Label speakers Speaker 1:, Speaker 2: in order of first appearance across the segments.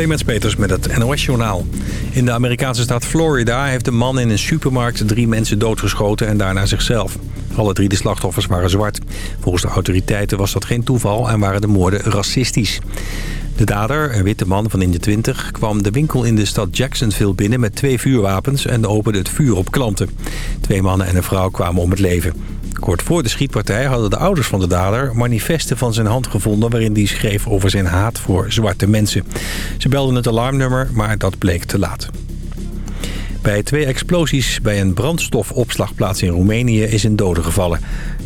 Speaker 1: Clemens Peters met het NOS-journaal. In de Amerikaanse staat Florida heeft een man in een supermarkt drie mensen doodgeschoten en daarna zichzelf. Alle drie de slachtoffers waren zwart. Volgens de autoriteiten was dat geen toeval en waren de moorden racistisch. De dader, een witte man van in de 20, kwam de winkel in de stad Jacksonville binnen met twee vuurwapens en opende het vuur op klanten. Twee mannen en een vrouw kwamen om het leven. Kort voor de schietpartij hadden de ouders van de dader manifesten van zijn hand gevonden... waarin hij schreef over zijn haat voor zwarte mensen. Ze belden het alarmnummer, maar dat bleek te laat. Bij twee explosies bij een brandstofopslagplaats in Roemenië is een dode gevallen.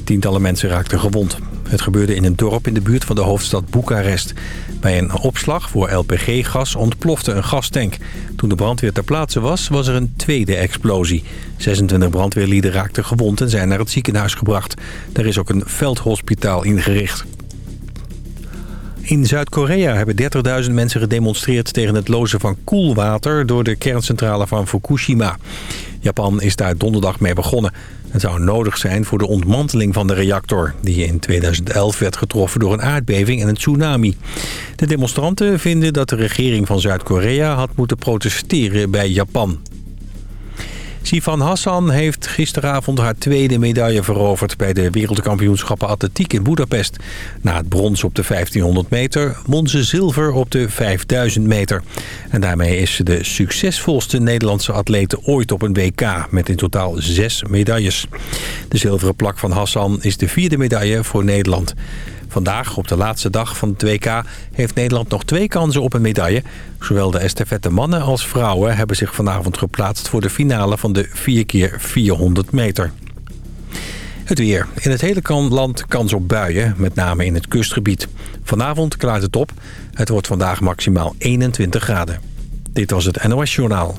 Speaker 1: Tientallen mensen raakten gewond. Het gebeurde in een dorp in de buurt van de hoofdstad Boekarest. Bij een opslag voor LPG-gas ontplofte een gastank. Toen de brandweer ter plaatse was, was er een tweede explosie. 26 brandweerlieden raakten gewond en zijn naar het ziekenhuis gebracht. Er is ook een veldhospitaal ingericht. In Zuid-Korea hebben 30.000 mensen gedemonstreerd tegen het lozen van koelwater door de kerncentrale van Fukushima. Japan is daar donderdag mee begonnen. Het zou nodig zijn voor de ontmanteling van de reactor... die in 2011 werd getroffen door een aardbeving en een tsunami. De demonstranten vinden dat de regering van Zuid-Korea had moeten protesteren bij Japan. Sifan Hassan heeft gisteravond haar tweede medaille veroverd... bij de wereldkampioenschappen atletiek in Budapest. Na het brons op de 1500 meter won ze zilver op de 5000 meter. En daarmee is ze de succesvolste Nederlandse atlete ooit op een WK... met in totaal zes medailles. De zilveren plak van Hassan is de vierde medaille voor Nederland. Vandaag, op de laatste dag van het WK, heeft Nederland nog twee kansen op een medaille. Zowel de estafette mannen als vrouwen hebben zich vanavond geplaatst... voor de finale van de 4x400 meter. Het weer. In het hele land kans op buien, met name in het kustgebied. Vanavond klaart het op. Het wordt vandaag maximaal 21 graden. Dit was het NOS Journaal.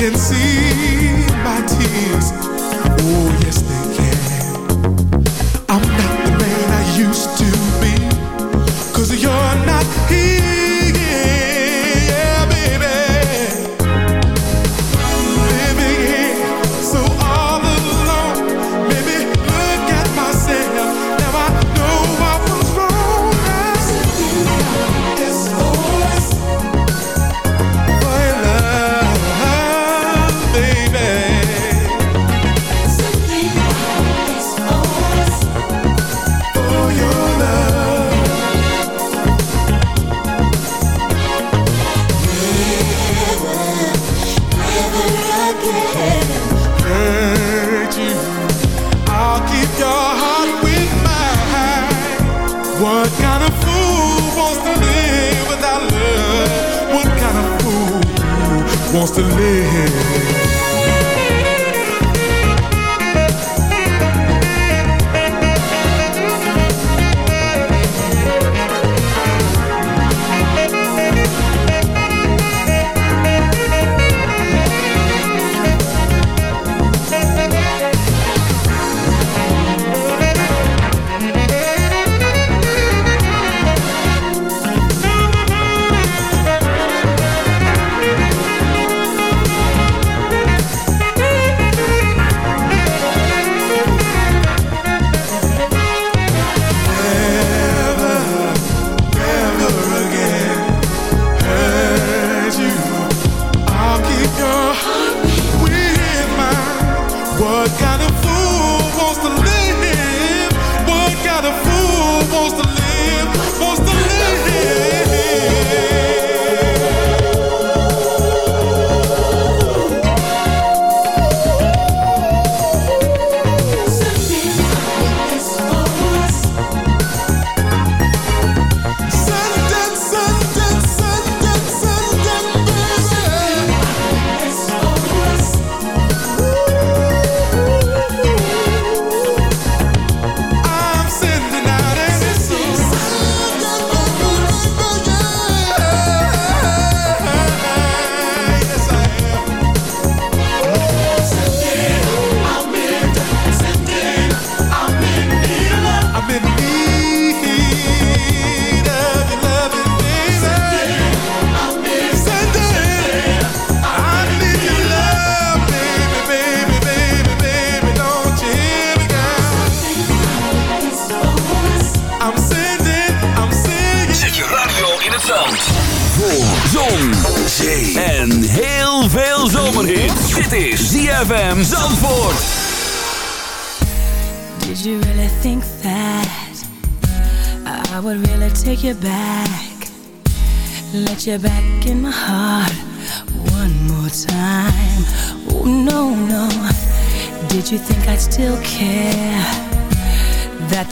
Speaker 2: Can see what
Speaker 3: God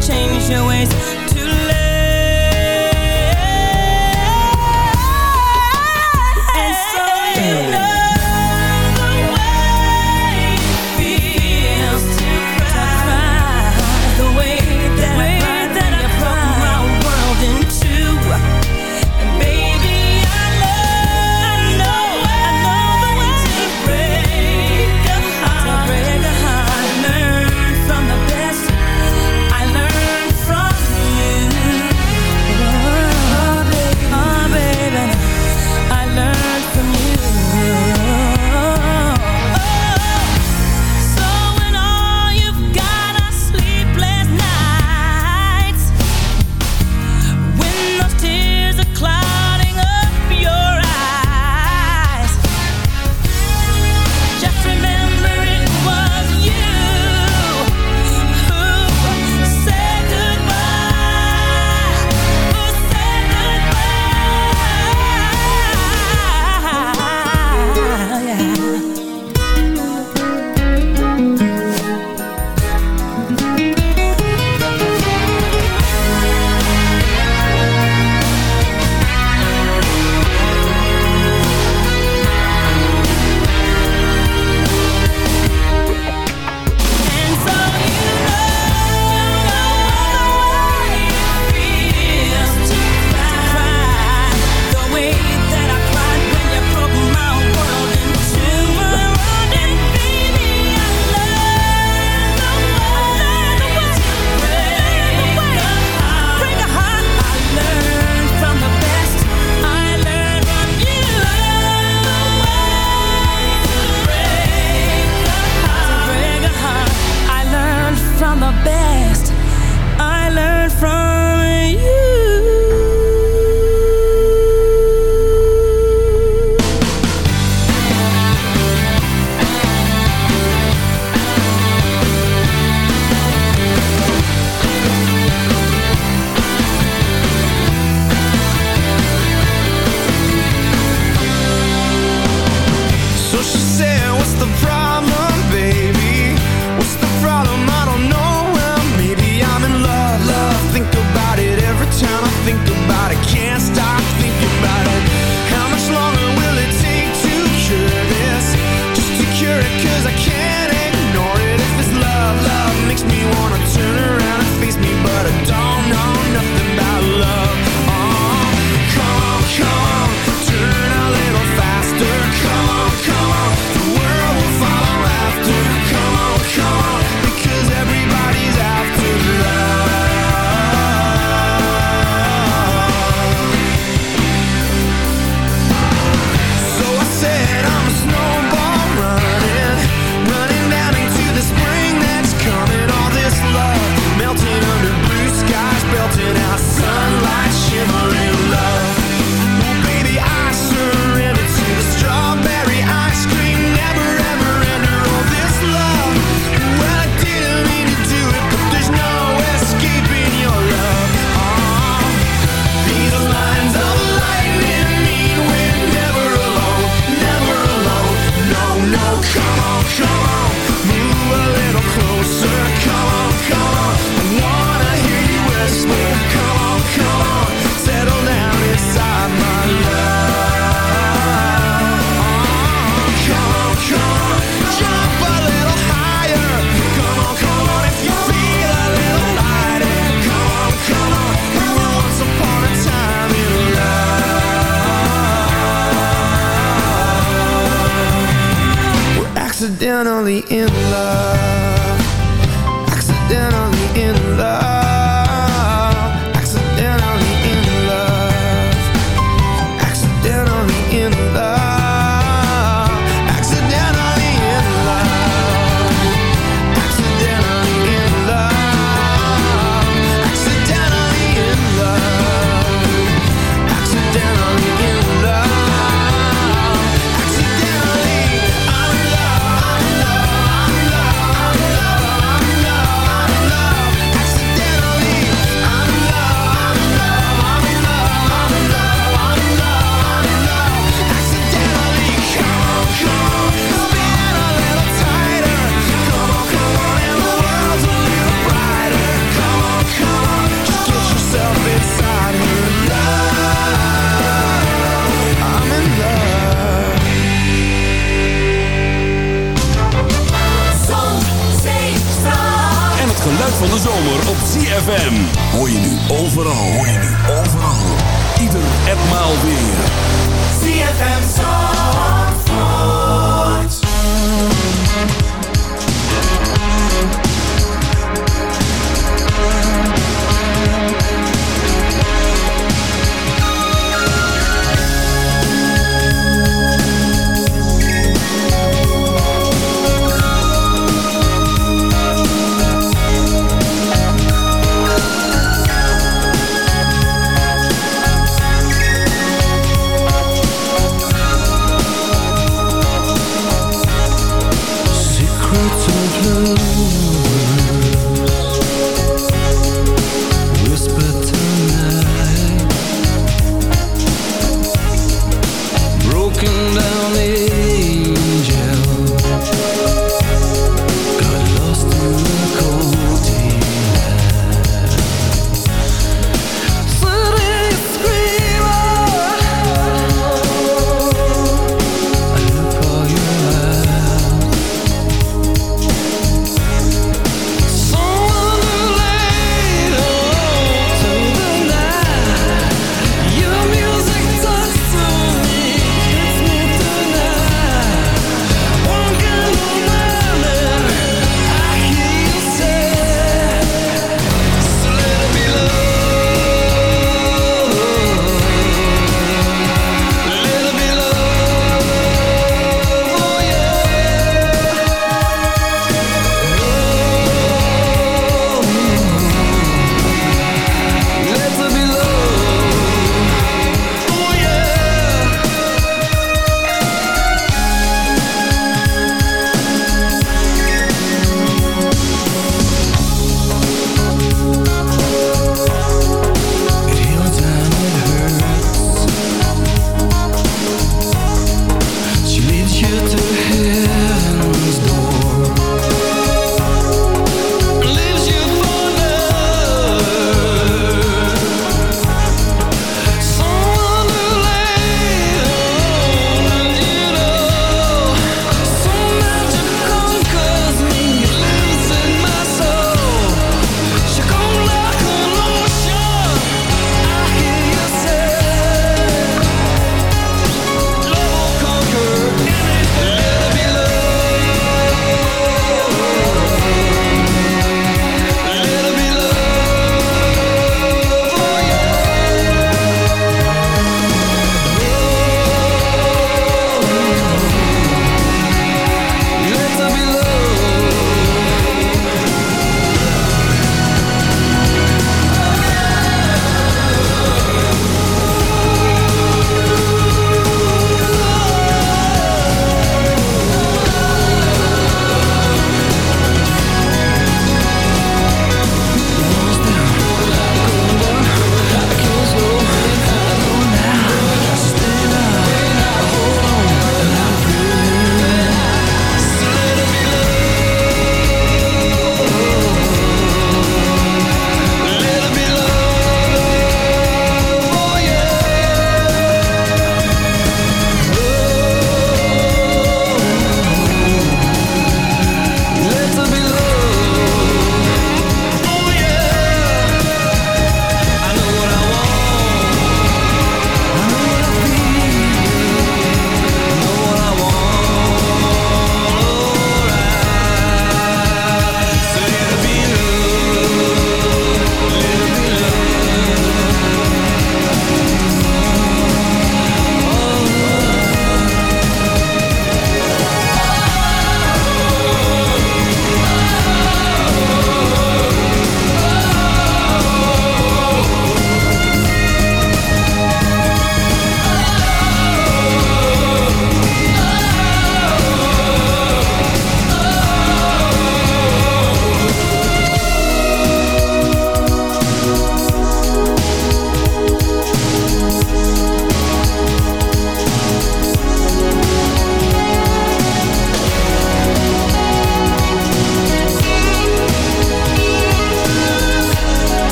Speaker 3: Changed your ways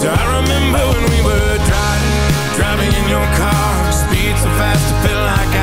Speaker 4: So I remember when we were driving Driving in your car Speed so fast it felt like I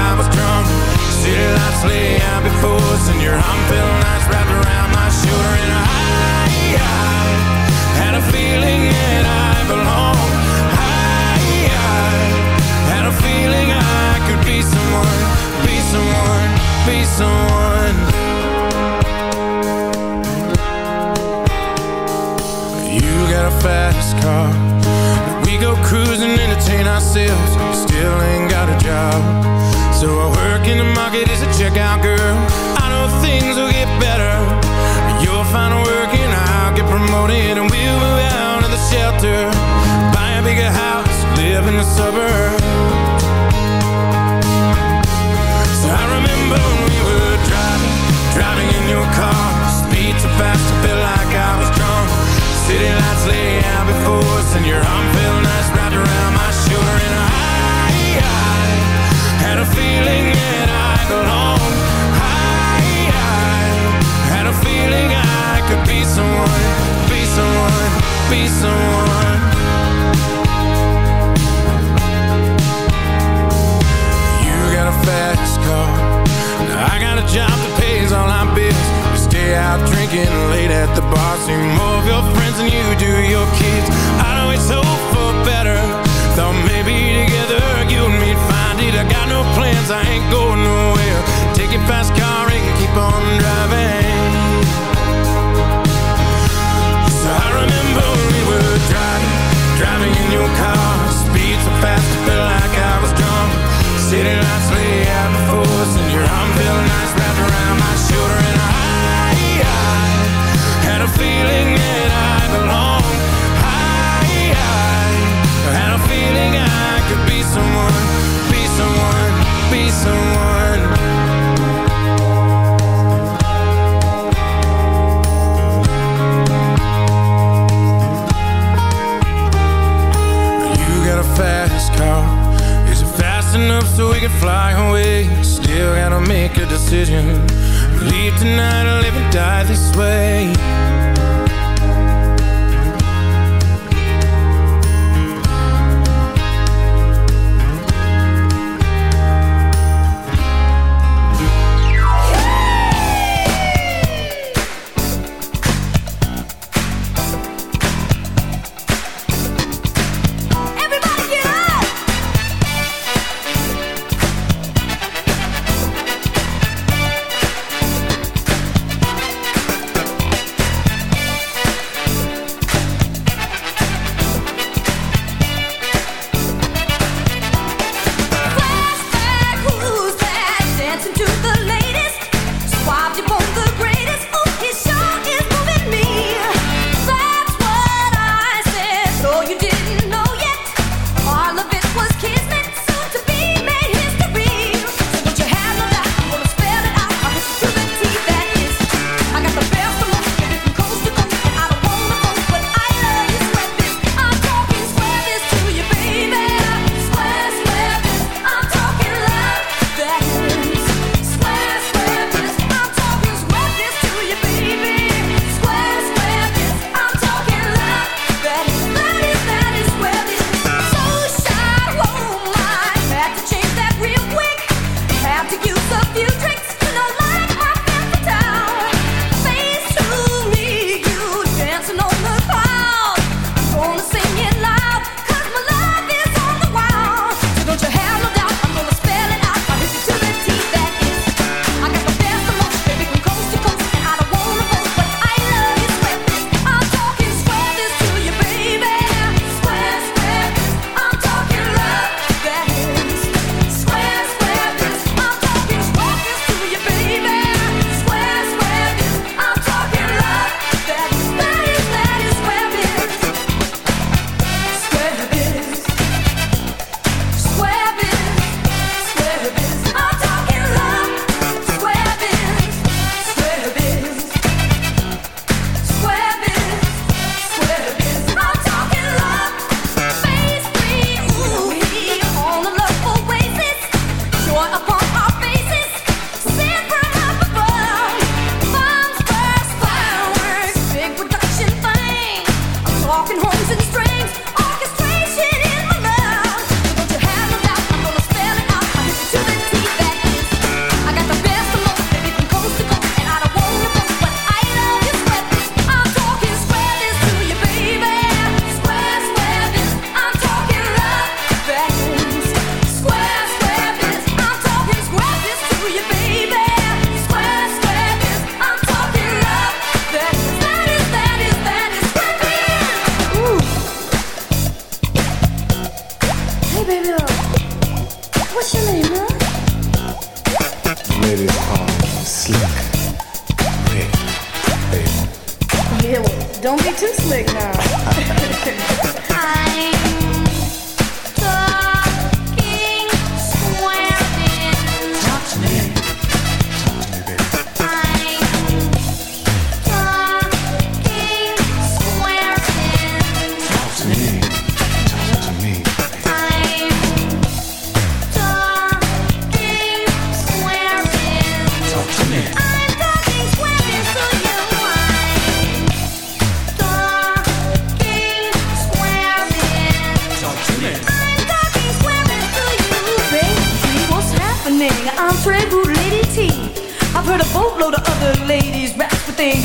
Speaker 5: now.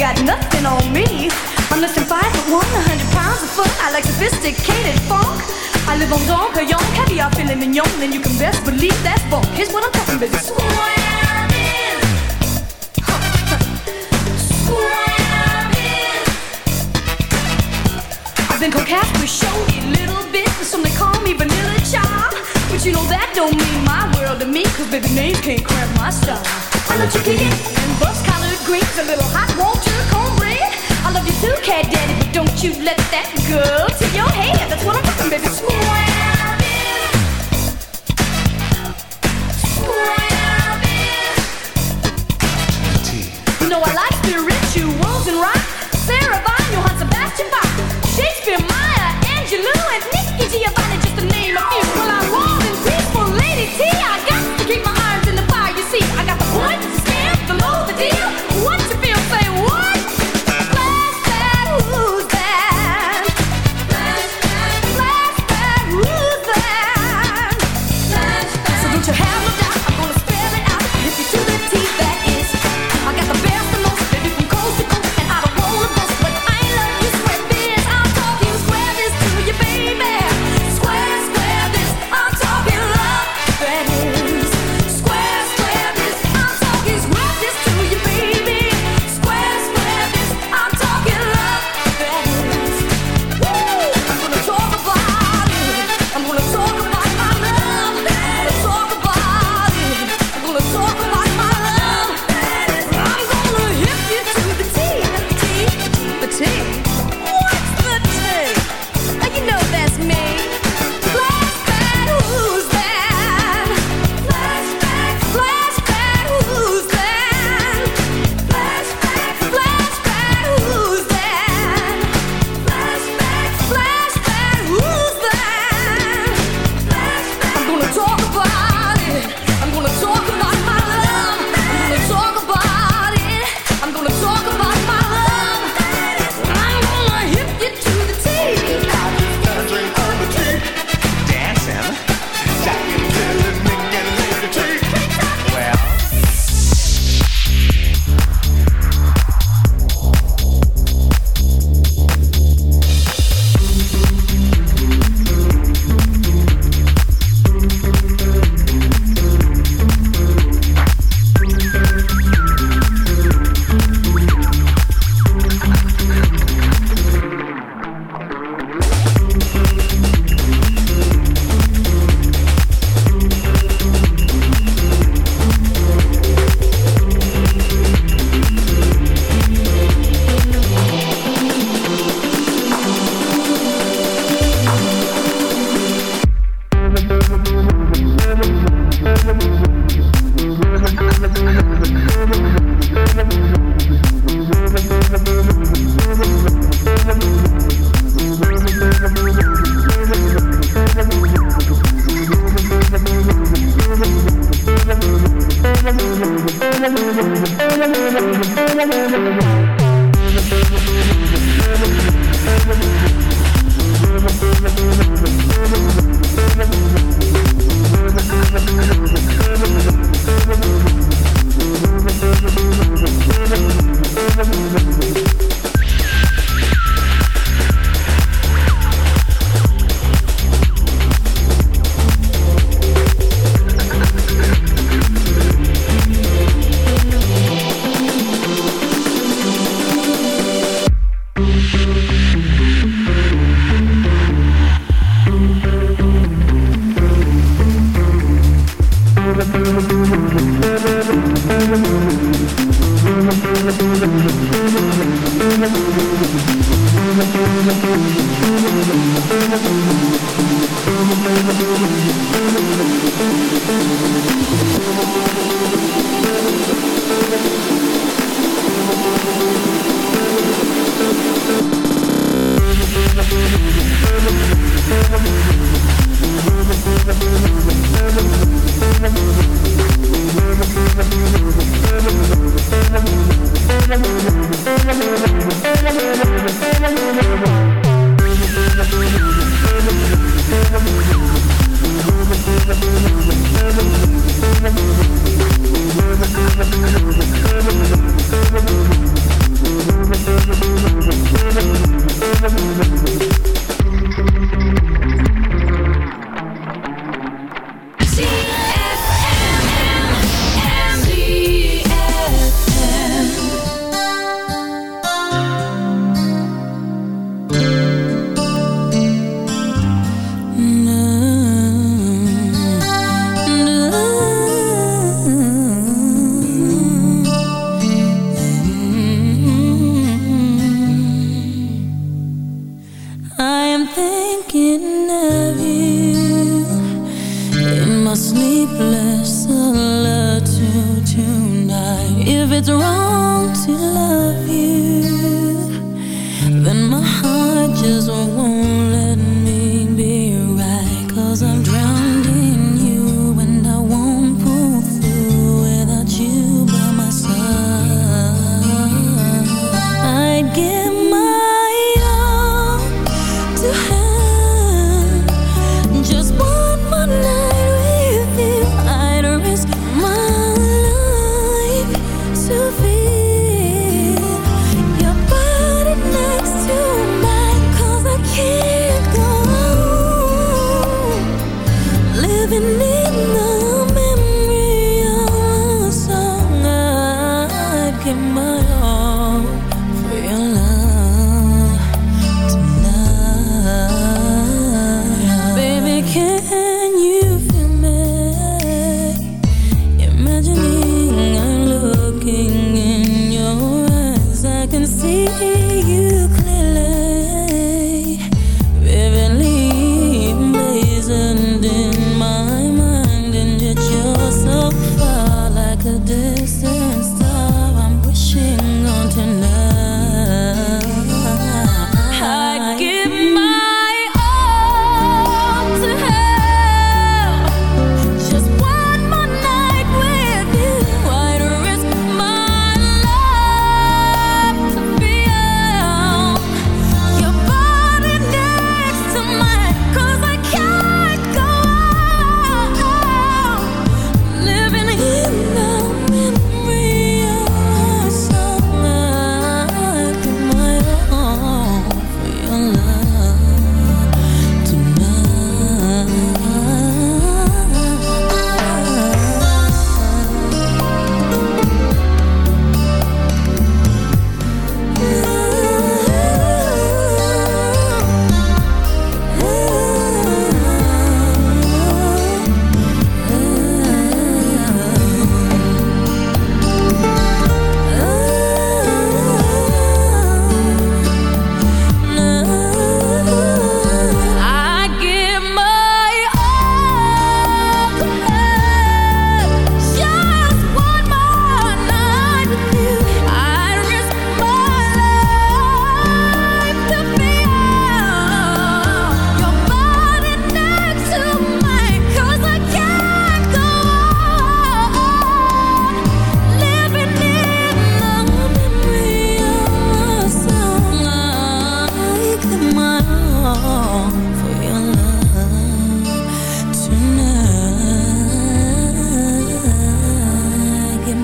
Speaker 5: got nothing on me. I'm less than five foot one, a hundred pounds of fun. I like sophisticated funk. I live on Dom Perignon, caviar, filet mignon, and you can best believe that funk. Here's what I'm talking about. Square Square I've been coquette with showy little bits, and some they call me vanilla child. But you know that don't mean my world to me. 'Cause baby names can't cramp my style I let you kick it And bust collared greens A little hot won't love you too, cat daddy, but don't you let that go to your head. That's what I'm talking, baby.
Speaker 6: Swabbing.
Speaker 5: You know I like the rituals and rock. Sarah Vaughan, Johann Sebastian Bach, Shakespeare, Maya, Angelou, and Nikki Giovanni.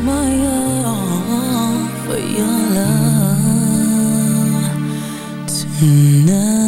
Speaker 5: My
Speaker 3: all for your love tonight.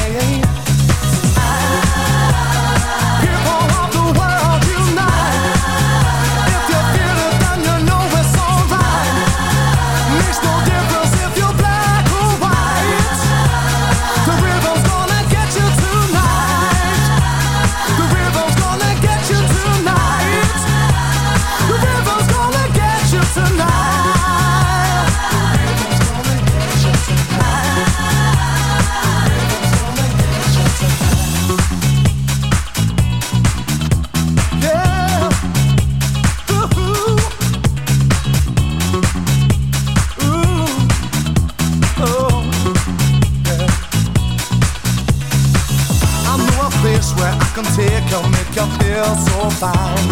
Speaker 6: found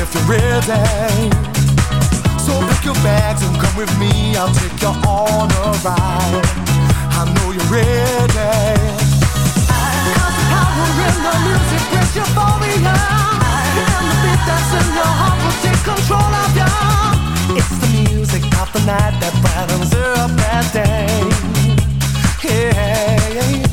Speaker 6: if you're ready. So pack your bags and come with me. I'll take you on a ride. I know you're ready. I got the power in the music, it's euphoria. And the beat that's in your heart will take control of you. It's the music of the night that brightens up that day. Yeah.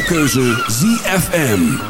Speaker 7: Jouw keuze ZFM.